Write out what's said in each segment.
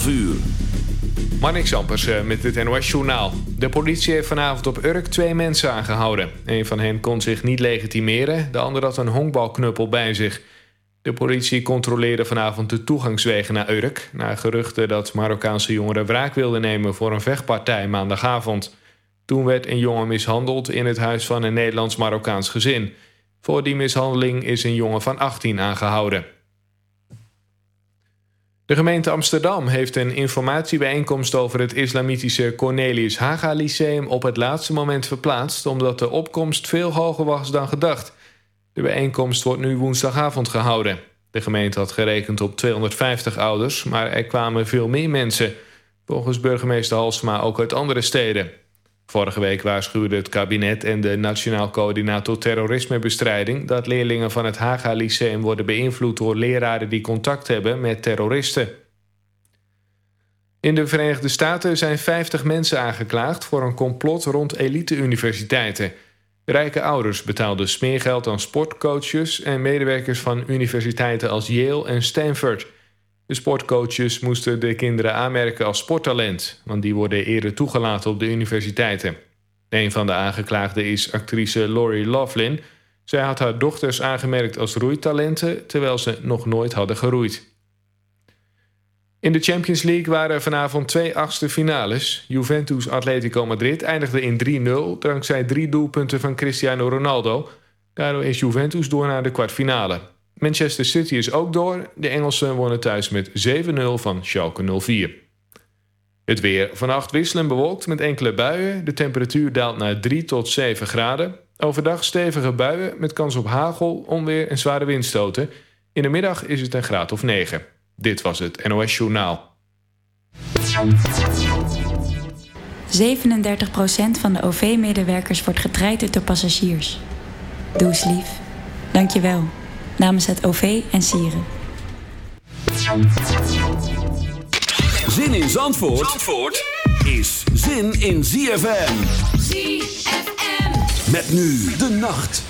12 uur. Marnik Sampers eh, met het NOS-journaal. De politie heeft vanavond op Urk twee mensen aangehouden. Een van hen kon zich niet legitimeren, de ander had een honkbalknuppel bij zich. De politie controleerde vanavond de toegangswegen naar Urk... na geruchten dat Marokkaanse jongeren wraak wilden nemen... voor een vechtpartij maandagavond. Toen werd een jongen mishandeld in het huis van een Nederlands-Marokkaans gezin. Voor die mishandeling is een jongen van 18 aangehouden. De gemeente Amsterdam heeft een informatiebijeenkomst over het islamitische Cornelius Haga Lyceum op het laatste moment verplaatst omdat de opkomst veel hoger was dan gedacht. De bijeenkomst wordt nu woensdagavond gehouden. De gemeente had gerekend op 250 ouders, maar er kwamen veel meer mensen. Volgens burgemeester Halsma ook uit andere steden. Vorige week waarschuwde het kabinet en de Nationaal Coördinator Terrorismebestrijding... dat leerlingen van het Haga Lyceum worden beïnvloed door leraren die contact hebben met terroristen. In de Verenigde Staten zijn 50 mensen aangeklaagd voor een complot rond elite-universiteiten. Rijke ouders betaalden smeergeld aan sportcoaches en medewerkers van universiteiten als Yale en Stanford... De sportcoaches moesten de kinderen aanmerken als sporttalent... want die worden eerder toegelaten op de universiteiten. Een van de aangeklaagden is actrice Lori Loughlin. Zij had haar dochters aangemerkt als roeitalenten... terwijl ze nog nooit hadden geroeid. In de Champions League waren vanavond twee achtste finales. Juventus Atletico Madrid eindigde in 3-0... dankzij drie doelpunten van Cristiano Ronaldo. Daardoor is Juventus door naar de kwartfinale. Manchester City is ook door. De Engelsen wonnen thuis met 7-0 van Schalke 04. Het weer. Vannacht wisselen bewolkt met enkele buien. De temperatuur daalt naar 3 tot 7 graden. Overdag stevige buien met kans op hagel, onweer en zware windstoten. In de middag is het een graad of 9. Dit was het NOS Journaal. 37% van de OV-medewerkers wordt getraind door passagiers. Doe lief. Dank je wel namens het OV en Sieren. Zin in Zandvoort, Zandvoort is zin in ZFM. ZFM. Met nu de nacht.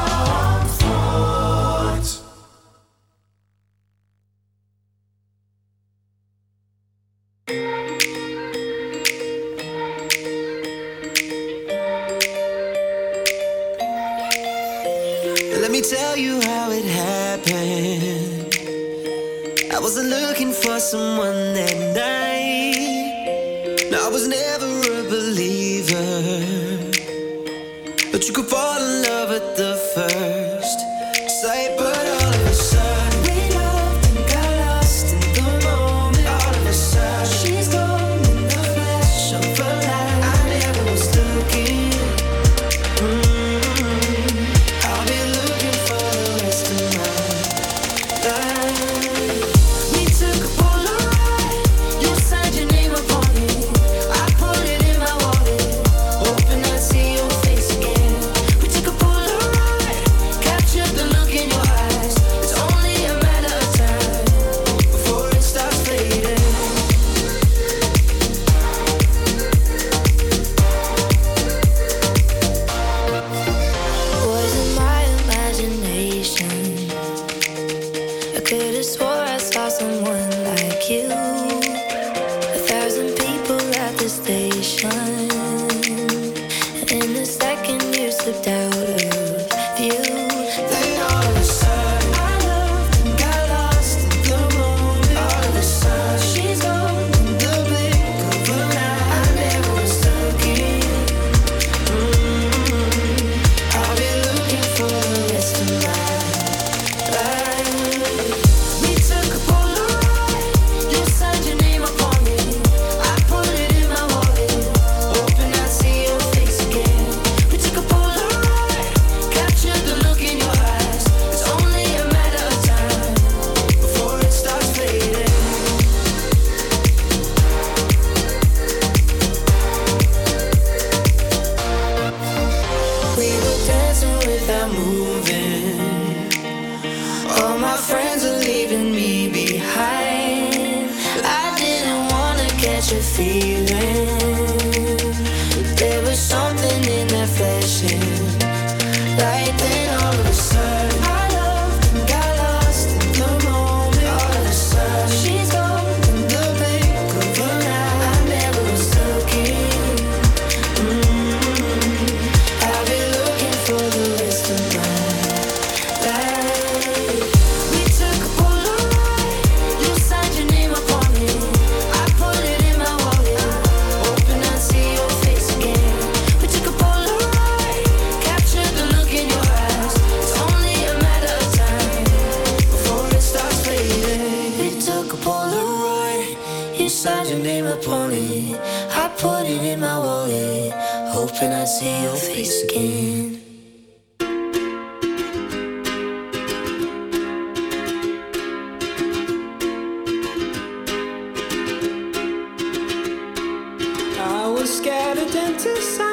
to sign.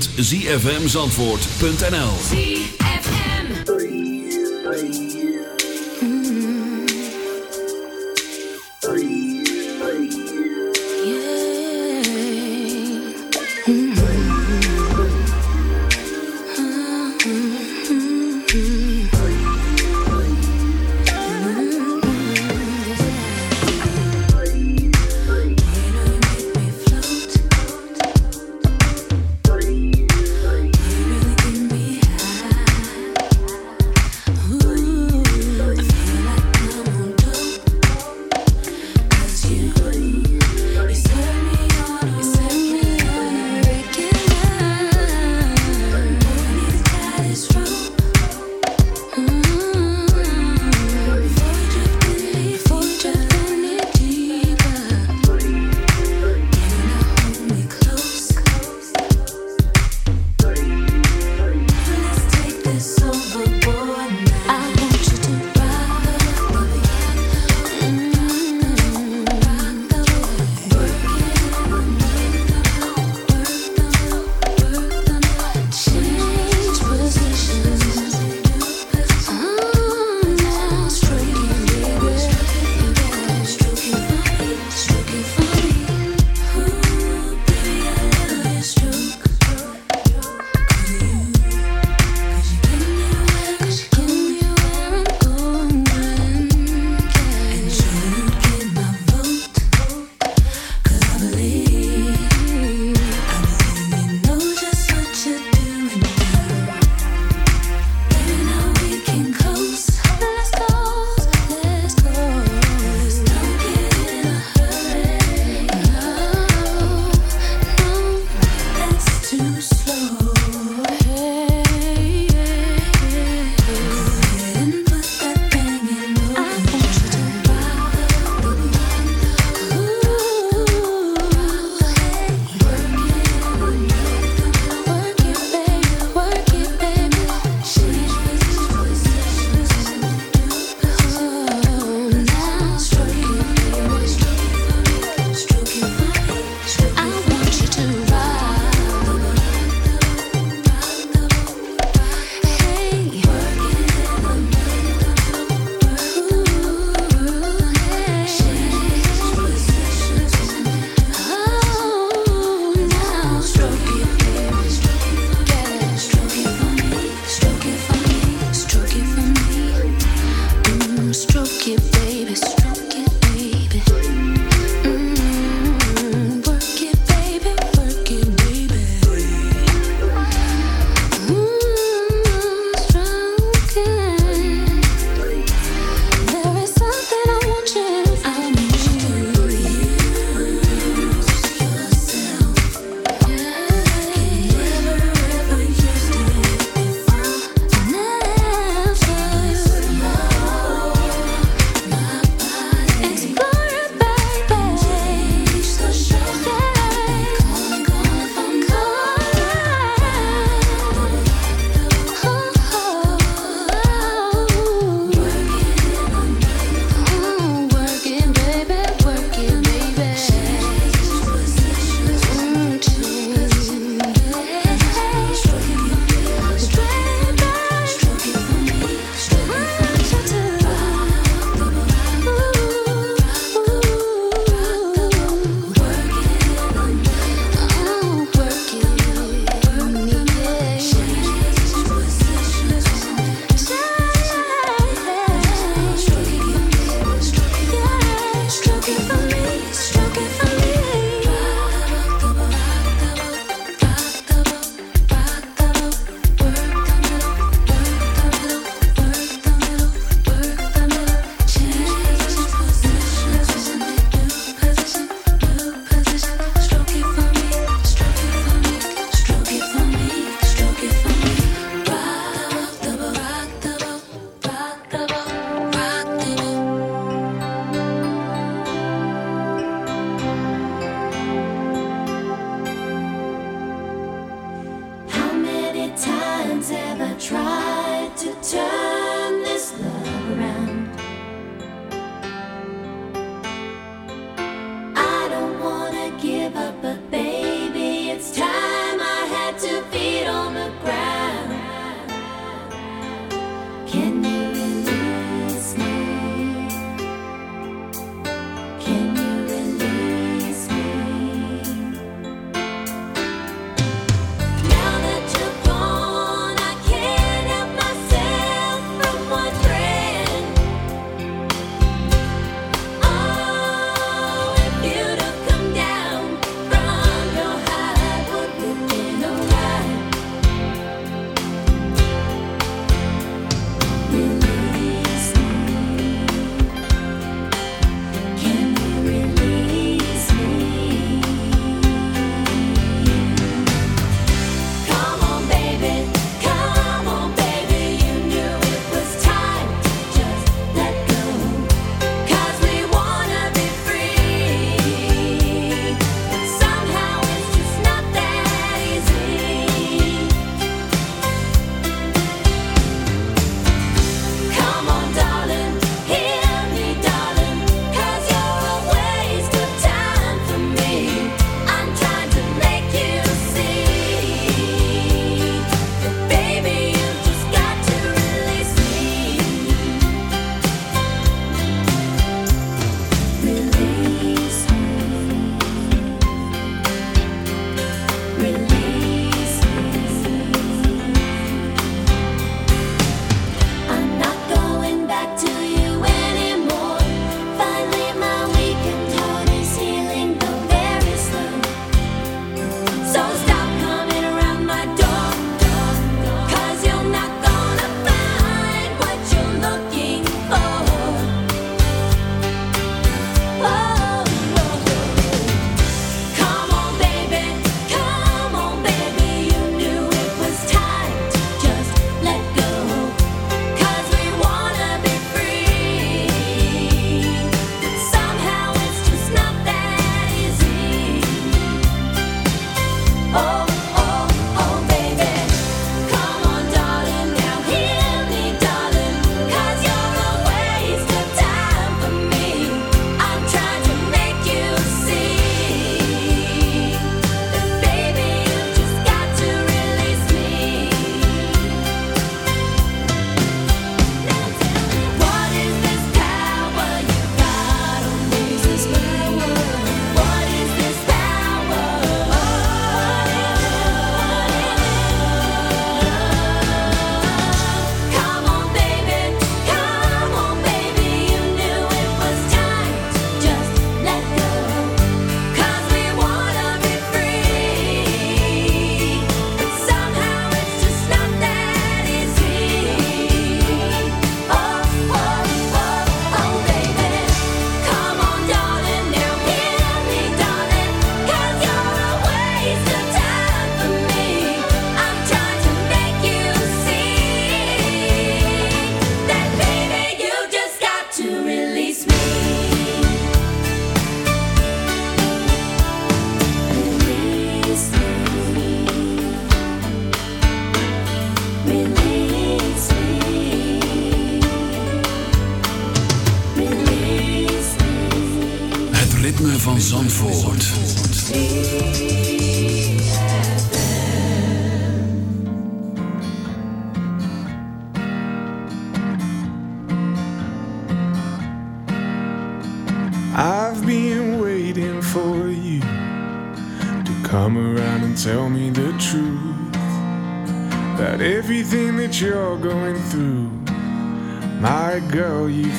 www.zfmzandvoort.nl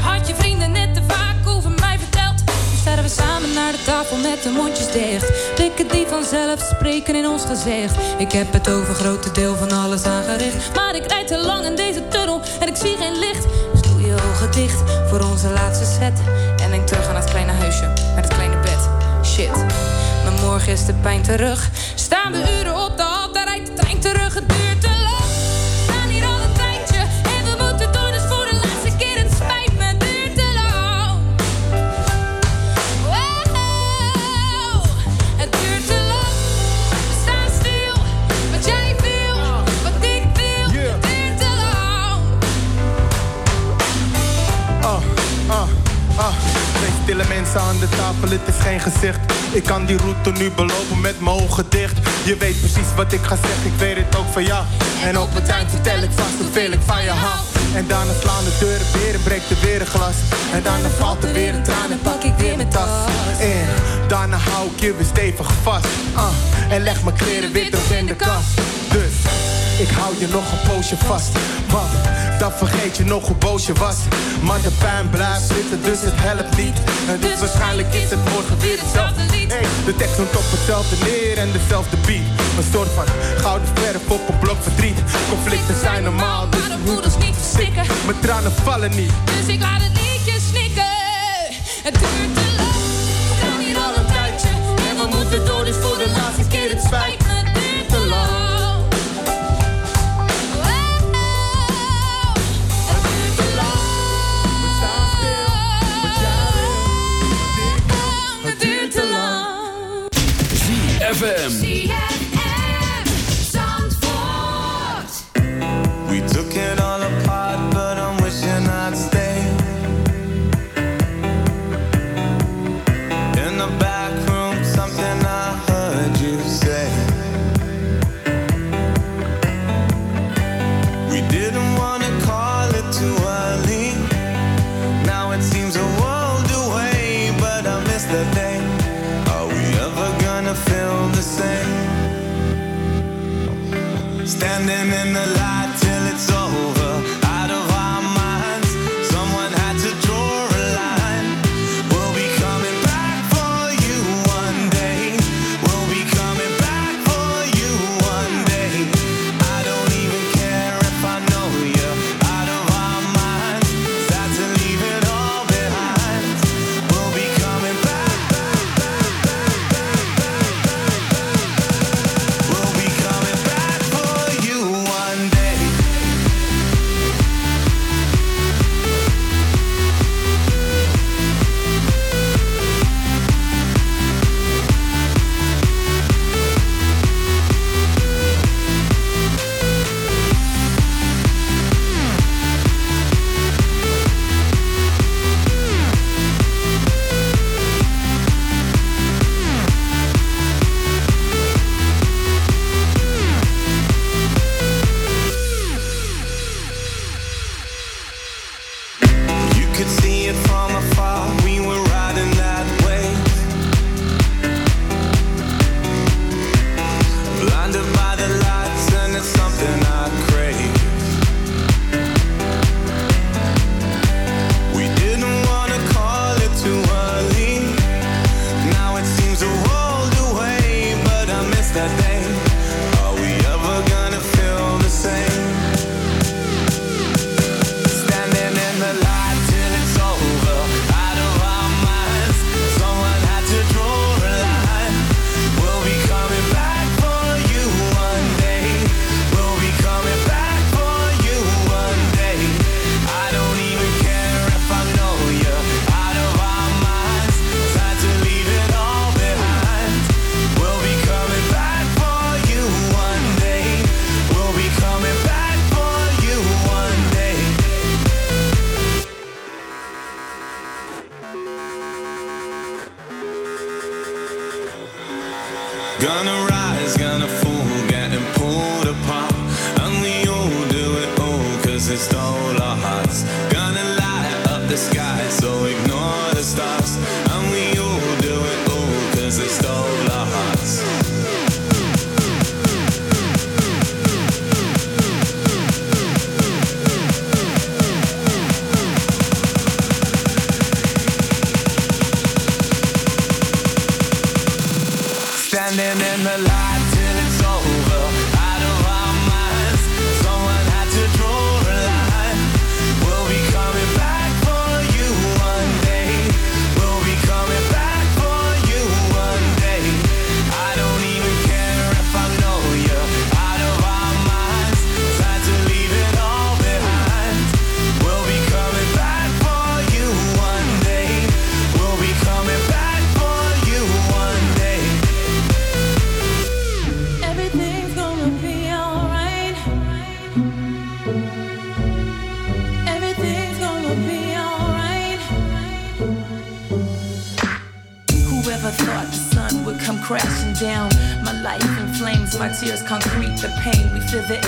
Had je vrienden net te vaak over mij verteld. Nu staan we samen naar de tafel met de mondjes dicht. Blikken die vanzelf spreken in ons gezicht. Ik heb het over grote deel van alles aangericht. Maar ik rijd te lang in deze tunnel en ik zie geen licht. Dus doe je ogen dicht voor onze laatste set. En denk terug aan het kleine huisje met het kleine bed. Shit, maar morgen is de pijn terug. Staan we uren op de hal, daar rijdt de trein terug. Het Vele mensen aan de tafel, het is geen gezicht. Ik kan die route nu belopen met mijn ogen dicht. Je weet precies wat ik ga zeggen, ik weet het ook van jou. En op het eind vertel ik vast hoeveel ik van je hou. En daarna slaan de deuren weer breekt er weer een glas. En daarna valt er weer een traan en pak ik weer mijn tas. En daarna hou ik je weer stevig vast. Uh, en leg mijn kleren weer terug in de kast. Dus ik hou je nog een poosje vast. Want dan vergeet je nog hoe boos je was. Maar de pijn blijft zitten, dus het helpt niet. En dus waarschijnlijk is het morgen weer hetzelfde lied. Hey, de tekst noemt op hetzelfde neer en dezelfde beat. Een soort van gouden verf op een blok verdriet. Conflicten zijn normaal, dus Maar de moeders niet verstikken. mijn tranen vallen niet. Dus ik laat het liedje snikken. ZFM.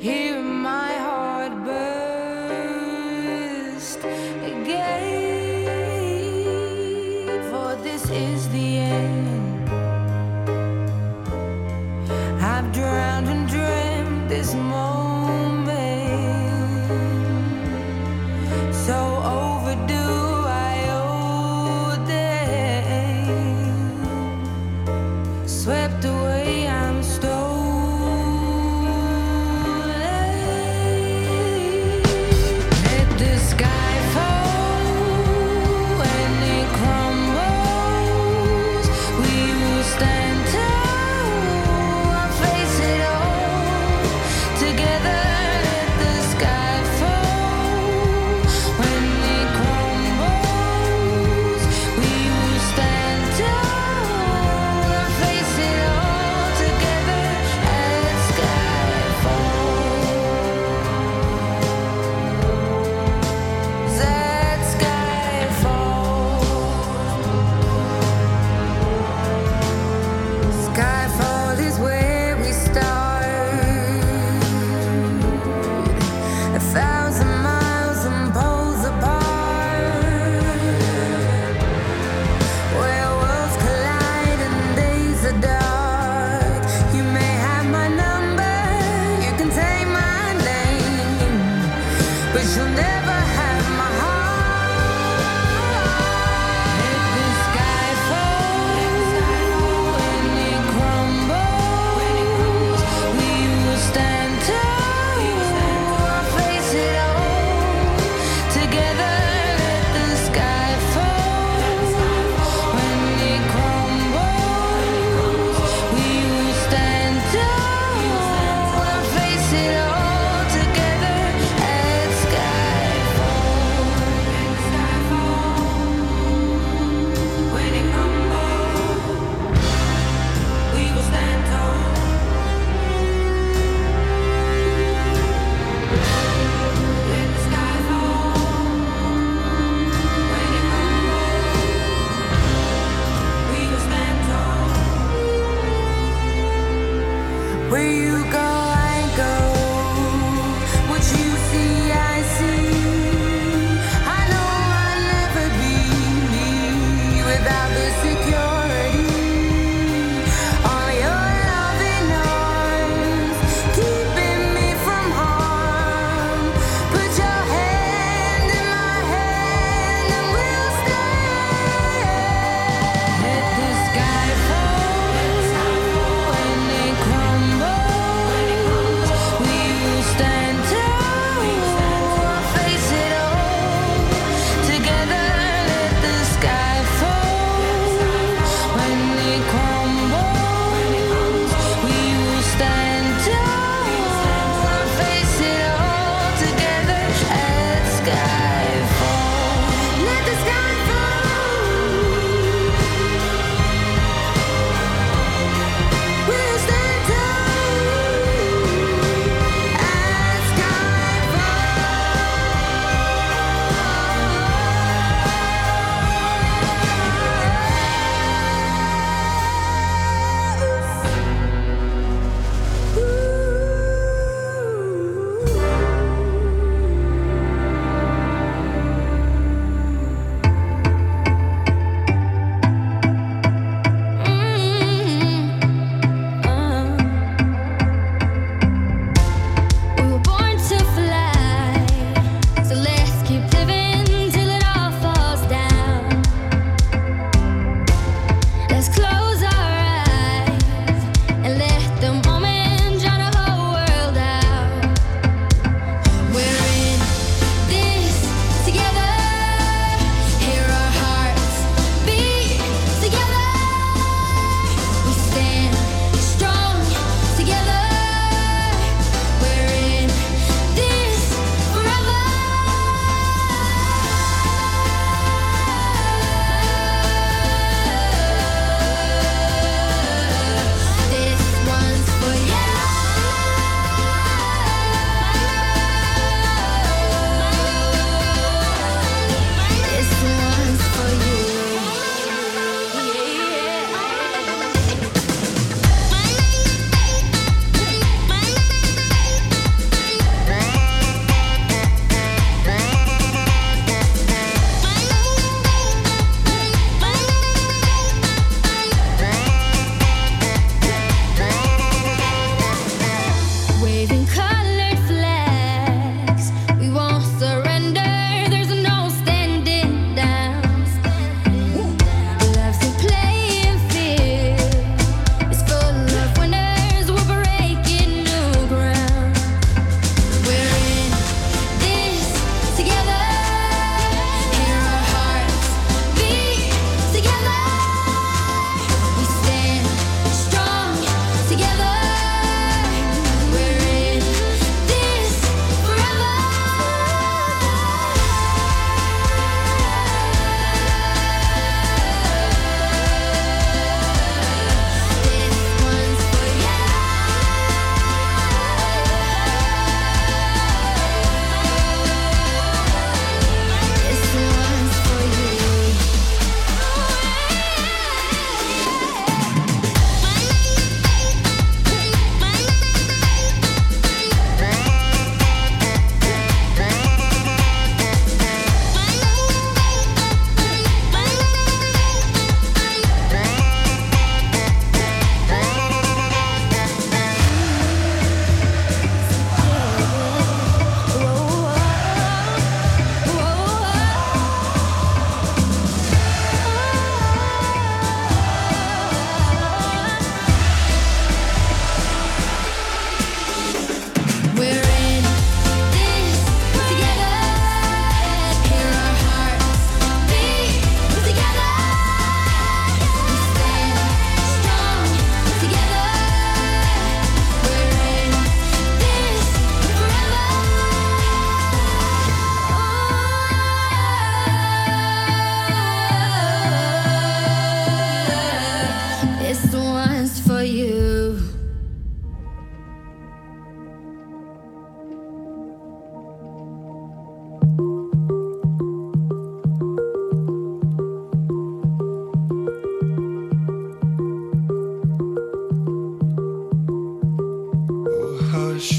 Here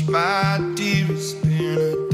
my dear, it's been a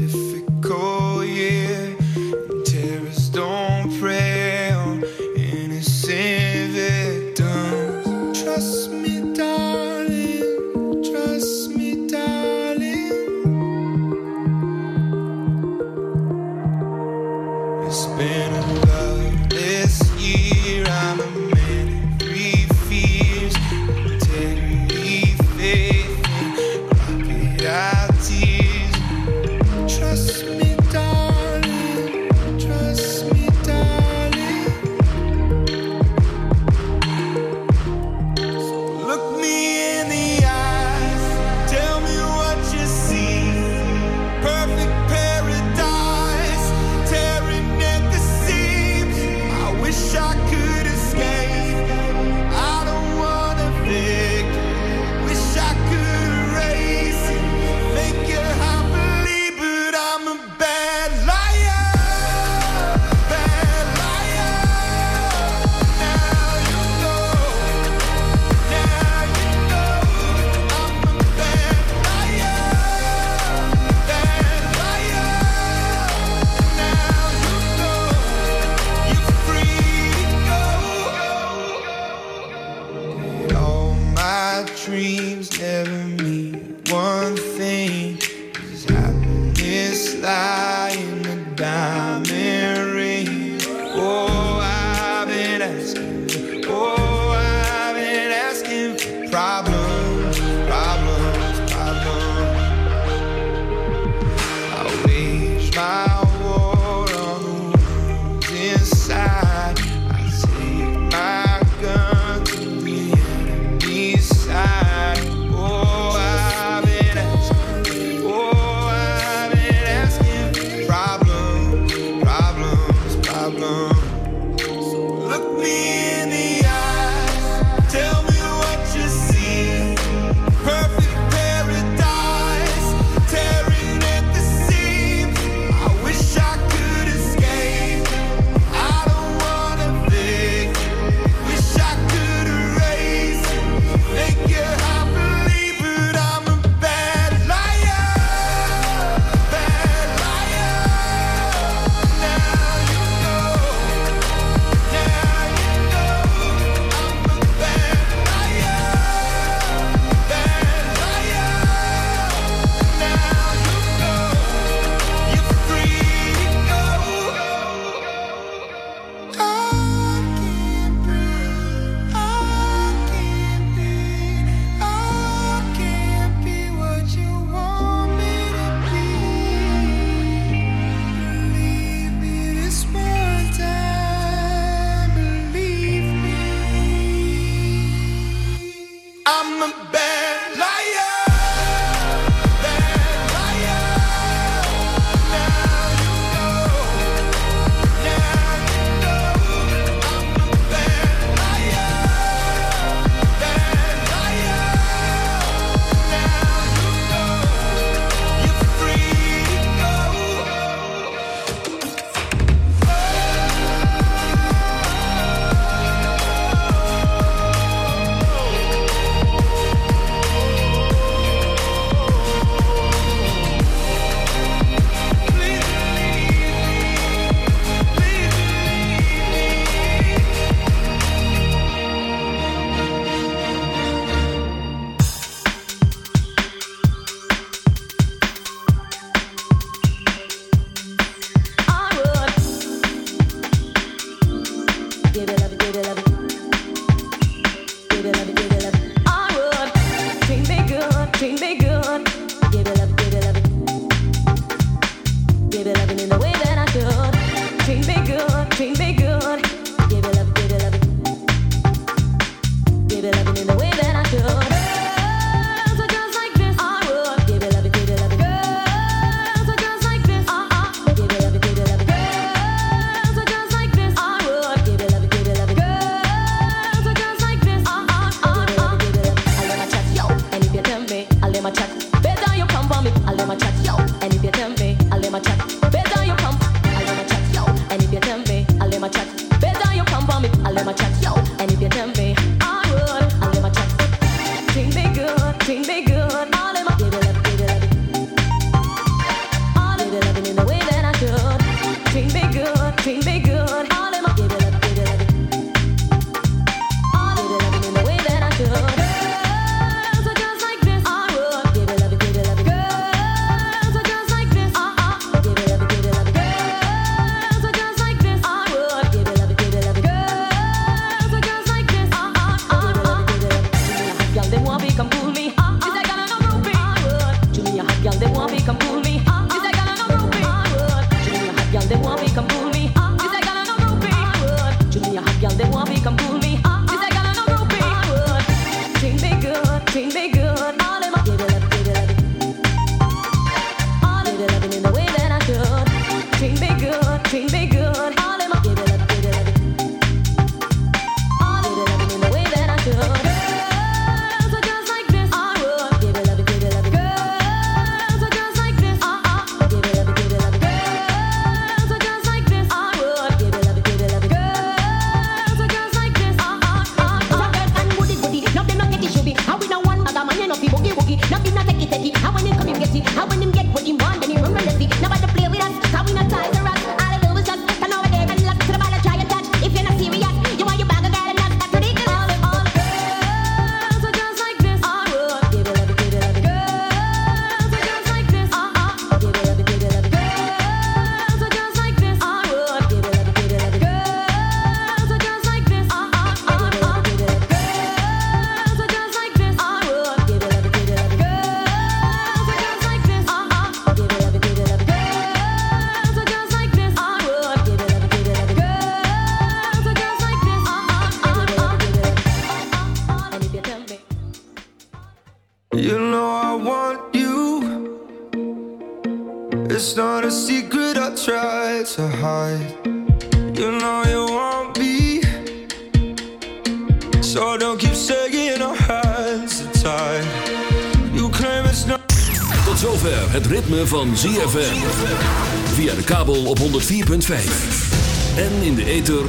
Gel de